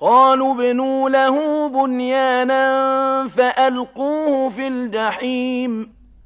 قَالُوا ابْنُوا لَهُ بُنْيَانًا فَأَلْقُوهُ فِي الْجَحِيمِ.